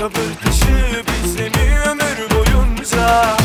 Sabır taşı bizi mi ömür boyunca.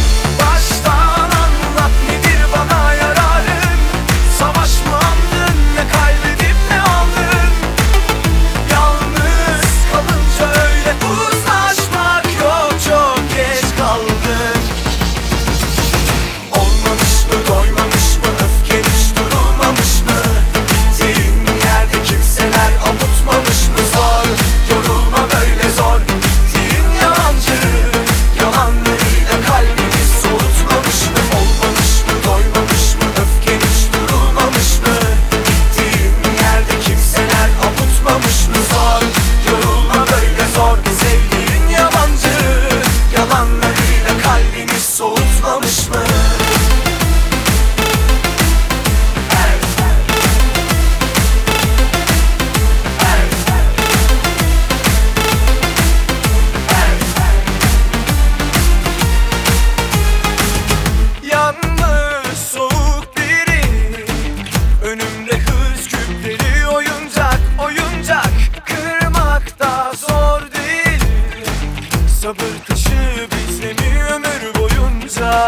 Sabır taşı biz seni ömür boyunca.